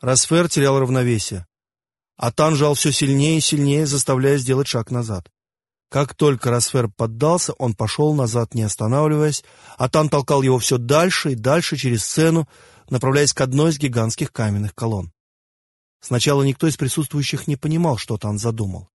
Росфер терял равновесие. А Тан жал все сильнее и сильнее, заставляя сделать шаг назад. Как только Росфер поддался, он пошел назад, не останавливаясь, а Тан толкал его все дальше и дальше через сцену, направляясь к одной из гигантских каменных колонн. Сначала никто из присутствующих не понимал, что Тан задумал.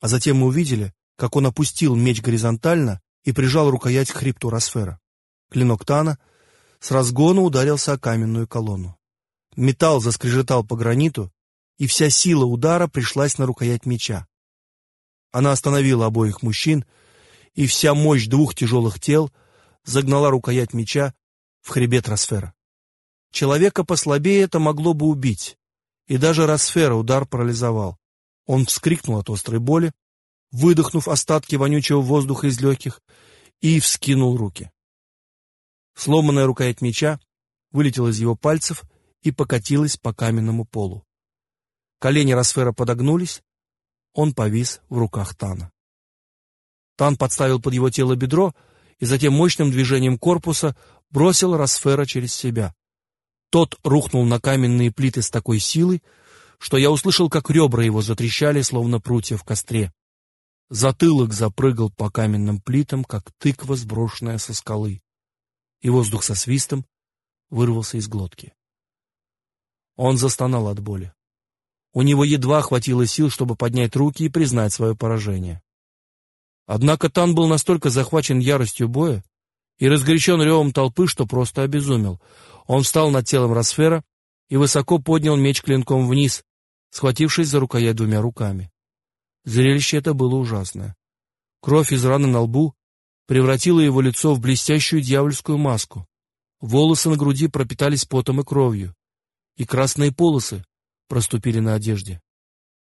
А затем мы увидели, как он опустил меч горизонтально и прижал рукоять к хребту Росфера. Клинок Тана с разгона ударился о каменную колонну. Металл заскрежетал по граниту, и вся сила удара пришлась на рукоять меча. Она остановила обоих мужчин, и вся мощь двух тяжелых тел загнала рукоять меча в хребет Росфера. Человека послабее это могло бы убить, и даже Росфера удар парализовал. Он вскрикнул от острой боли, выдохнув остатки вонючего воздуха из легких, и вскинул руки. Сломанная рукоять меча вылетела из его пальцев и покатилась по каменному полу. Колени Росфера подогнулись, он повис в руках Тана. Тан подставил под его тело бедро и затем мощным движением корпуса бросил Росфера через себя. Тот рухнул на каменные плиты с такой силой, что я услышал, как ребра его затрещали, словно прутья в костре. Затылок запрыгал по каменным плитам, как тыква, сброшенная со скалы, и воздух со свистом вырвался из глотки. Он застонал от боли. У него едва хватило сил, чтобы поднять руки и признать свое поражение. Однако Тан был настолько захвачен яростью боя и разгорячен ревом толпы, что просто обезумел. Он встал над телом Росфера и высоко поднял меч клинком вниз, схватившись за рукоять двумя руками. Зрелище это было ужасное. Кровь из раны на лбу превратила его лицо в блестящую дьявольскую маску. Волосы на груди пропитались потом и кровью, и красные полосы проступили на одежде.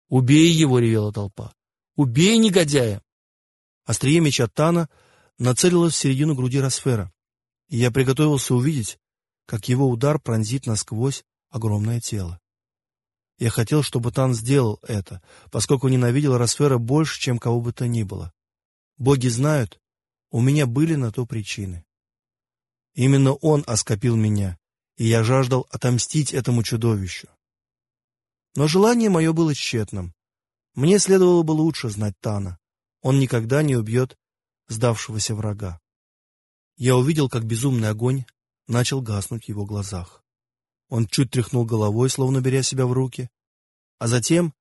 «Убей его!» — ревела толпа. «Убей негодяя!» Острие меча Тана нацелилось в середину груди Росфера, и я приготовился увидеть, как его удар пронзит насквозь огромное тело. Я хотел, чтобы Тан сделал это, поскольку ненавидел Росфера больше, чем кого бы то ни было. Боги знают, у меня были на то причины. Именно он оскопил меня, и я жаждал отомстить этому чудовищу. Но желание мое было тщетным. Мне следовало бы лучше знать Тана. Он никогда не убьет сдавшегося врага. Я увидел, как безумный огонь начал гаснуть в его глазах. Он чуть тряхнул головой, словно беря себя в руки, а затем,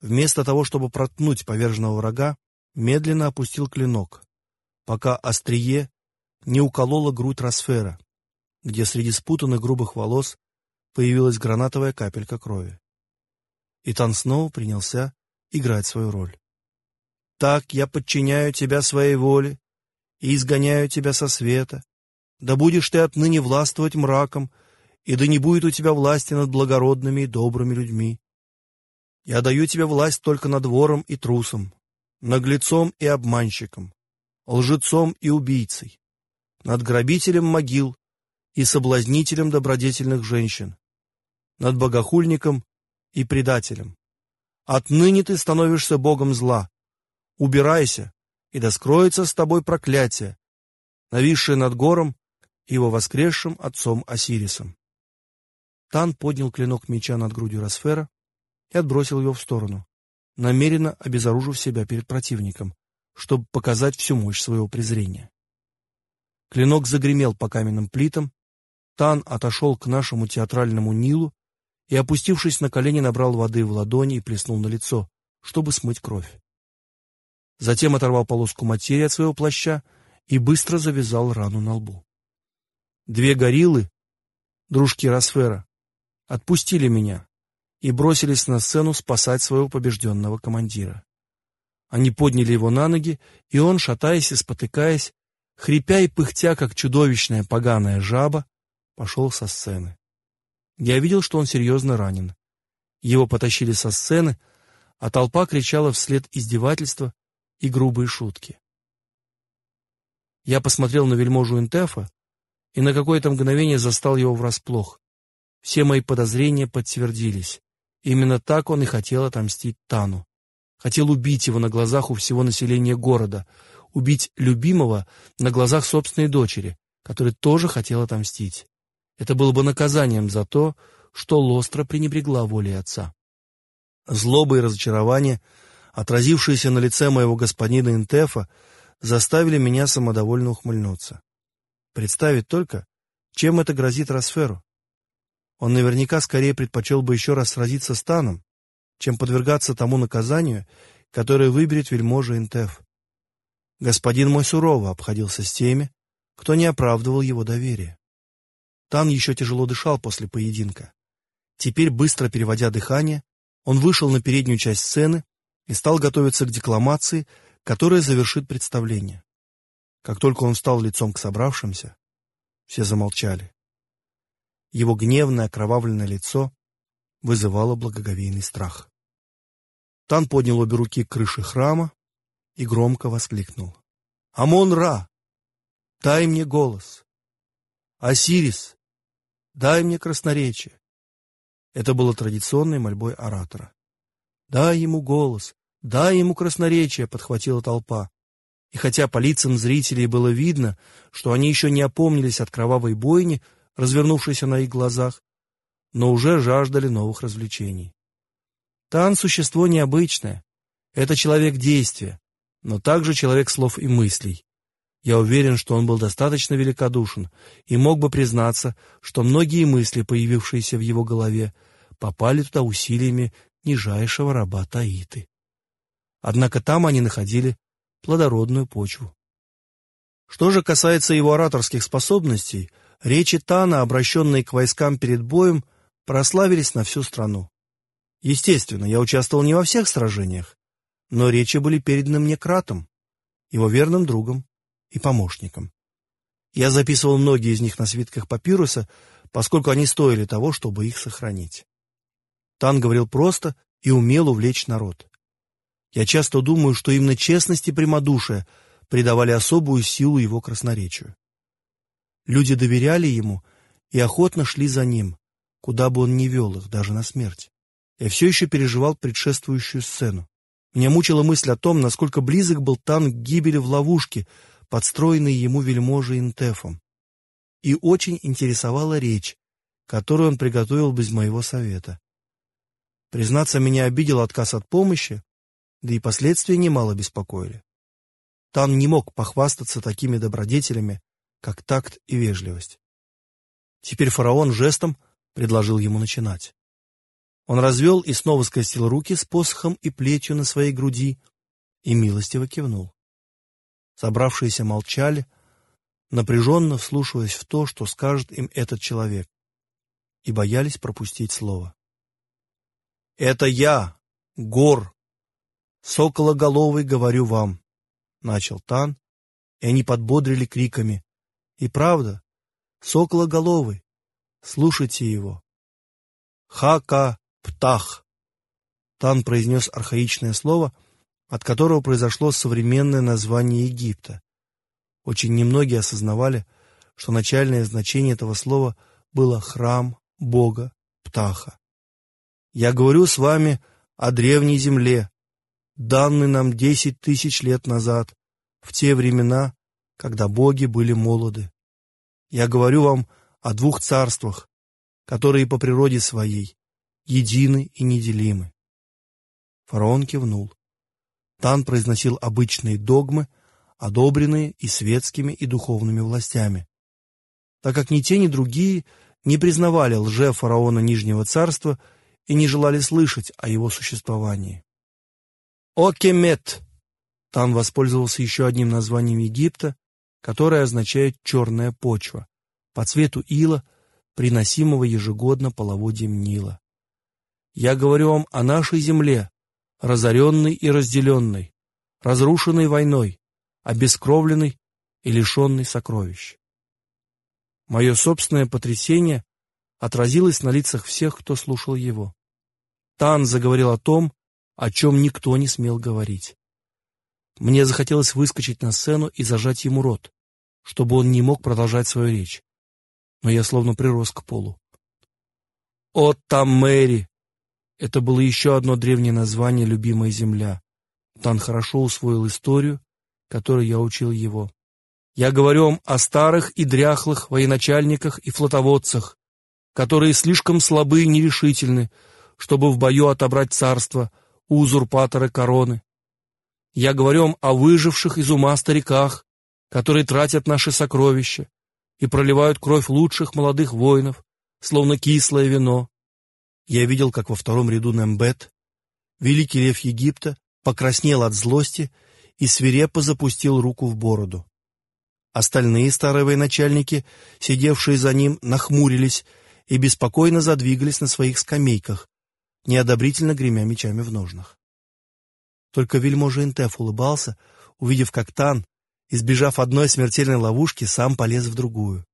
вместо того, чтобы проткнуть поверженного врага, медленно опустил клинок, пока острие не укололо грудь Росфера, где среди спутанных грубых волос появилась гранатовая капелька крови. И Тан снова принялся играть свою роль. «Так я подчиняю тебя своей воле и изгоняю тебя со света. Да будешь ты отныне властвовать мраком, и да не будет у тебя власти над благородными и добрыми людьми. Я даю тебе власть только над вором и трусом, наглецом и обманщиком, лжецом и убийцей, над грабителем могил и соблазнителем добродетельных женщин, над богохульником и предателем. Отныне ты становишься богом зла. Убирайся, и да скроется с тобой проклятие, нависшее над гором и его воскресшим отцом Осирисом. Тан поднял клинок меча над грудью Росфера и отбросил его в сторону, намеренно обезоружив себя перед противником, чтобы показать всю мощь своего презрения. Клинок загремел по каменным плитам, Тан отошел к нашему театральному Нилу и, опустившись на колени, набрал воды в ладони и плеснул на лицо, чтобы смыть кровь. Затем оторвал полоску материи от своего плаща и быстро завязал рану на лбу. Две гориллы, дружки Росфера, отпустили меня и бросились на сцену спасать своего побежденного командира. Они подняли его на ноги, и он, шатаясь и спотыкаясь, хрипя и пыхтя, как чудовищная поганая жаба, пошел со сцены. Я видел, что он серьезно ранен. Его потащили со сцены, а толпа кричала вслед издевательства и грубые шутки. Я посмотрел на вельможу Интефа и на какое-то мгновение застал его врасплох. Все мои подозрения подтвердились. Именно так он и хотел отомстить Тану. Хотел убить его на глазах у всего населения города, убить любимого на глазах собственной дочери, которой тоже хотел отомстить. Это было бы наказанием за то, что Лостра пренебрегла волей отца. Злоба и разочарование, отразившиеся на лице моего господина Интефа, заставили меня самодовольно ухмыльнуться. Представить только, чем это грозит Росферу. Он наверняка скорее предпочел бы еще раз сразиться с Таном, чем подвергаться тому наказанию, которое выберет вельможа Интеф. Господин мой сурово обходился с теми, кто не оправдывал его доверие. Тан еще тяжело дышал после поединка. Теперь, быстро переводя дыхание, он вышел на переднюю часть сцены и стал готовиться к декламации, которая завершит представление. Как только он встал лицом к собравшимся, все замолчали. Его гневное окровавленное лицо вызывало благоговейный страх. Тан поднял обе руки к крыше храма и громко воскликнул. «Амон-Ра, дай мне голос! Осирис, дай мне красноречие!» Это было традиционной мольбой оратора. «Дай ему голос! Дай ему красноречие!» — подхватила толпа. И хотя по лицам зрителей было видно, что они еще не опомнились от кровавой бойни, развернувшейся на их глазах, но уже жаждали новых развлечений. Тан — существо необычное. Это человек действия, но также человек слов и мыслей. Я уверен, что он был достаточно великодушен и мог бы признаться, что многие мысли, появившиеся в его голове, попали туда усилиями нижайшего раба Таиты. Однако там они находили плодородную почву. Что же касается его ораторских способностей, речи Тана, обращенные к войскам перед боем, прославились на всю страну. Естественно, я участвовал не во всех сражениях, но речи были переданы мне Кратом, его верным другом и помощником. Я записывал многие из них на свитках папируса, поскольку они стоили того, чтобы их сохранить. Тан говорил просто и умел увлечь народ. Я часто думаю, что именно честность и прямодушие придавали особую силу его красноречию. Люди доверяли ему и охотно шли за ним, куда бы он ни вел их, даже на смерть. Я все еще переживал предшествующую сцену. Меня мучила мысль о том, насколько близок был Тан к гибели в ловушке, подстроенной ему вельможей Интефом. И очень интересовала речь, которую он приготовил без моего совета. Признаться, меня обидел отказ от помощи, да и последствия немало беспокоили. Тан не мог похвастаться такими добродетелями, как такт и вежливость. Теперь фараон жестом предложил ему начинать. Он развел и снова скрестил руки с посохом и плетью на своей груди и милостиво кивнул. Собравшиеся молчали, напряженно вслушиваясь в то, что скажет им этот человек, и боялись пропустить слово. «Это я, Гор, сокологоловый, говорю вам», — начал Тан, и они подбодрили криками. «И правда, сокологоловый, слушайте его». «Хака Птах. Тан произнес архаичное слово, от которого произошло современное название Египта. Очень немногие осознавали, что начальное значение этого слова было храм Бога Птаха. Я говорю с вами о древней земле, данной нам десять тысяч лет назад, в те времена, когда боги были молоды. Я говорю вам о двух царствах, которые по природе своей едины и неделимы. Фараон кивнул. Тан произносил обычные догмы, одобренные и светскими, и духовными властями. Так как ни те, ни другие не признавали лже фараона Нижнего Царства и не желали слышать о его существовании. Окемет! Тан воспользовался еще одним названием Египта, которое означает «черная почва», по цвету ила, приносимого ежегодно половодьем Нила. Я говорю вам о нашей земле, разоренной и разделенной, разрушенной войной, обескровленной и лишенной сокровищ. Мое собственное потрясение отразилось на лицах всех, кто слушал его. Тан заговорил о том, о чем никто не смел говорить. Мне захотелось выскочить на сцену и зажать ему рот, чтобы он не мог продолжать свою речь. Но я словно прирос к полу. «О, там Мэри! Это было еще одно древнее название «любимая земля». Тан хорошо усвоил историю, которой я учил его. Я говорю вам о старых и дряхлых военачальниках и флотоводцах, которые слишком слабы и нерешительны, чтобы в бою отобрать царство у узурпатора короны. Я говорю о выживших из ума стариках, которые тратят наши сокровища и проливают кровь лучших молодых воинов, словно кислое вино. Я видел, как во втором ряду Нембет, великий лев Египта, покраснел от злости и свирепо запустил руку в бороду. Остальные старые военачальники, сидевшие за ним, нахмурились и беспокойно задвигались на своих скамейках, неодобрительно гремя мечами в ножнах. Только вельможа Интеф улыбался, увидев, как Тан, избежав одной смертельной ловушки, сам полез в другую.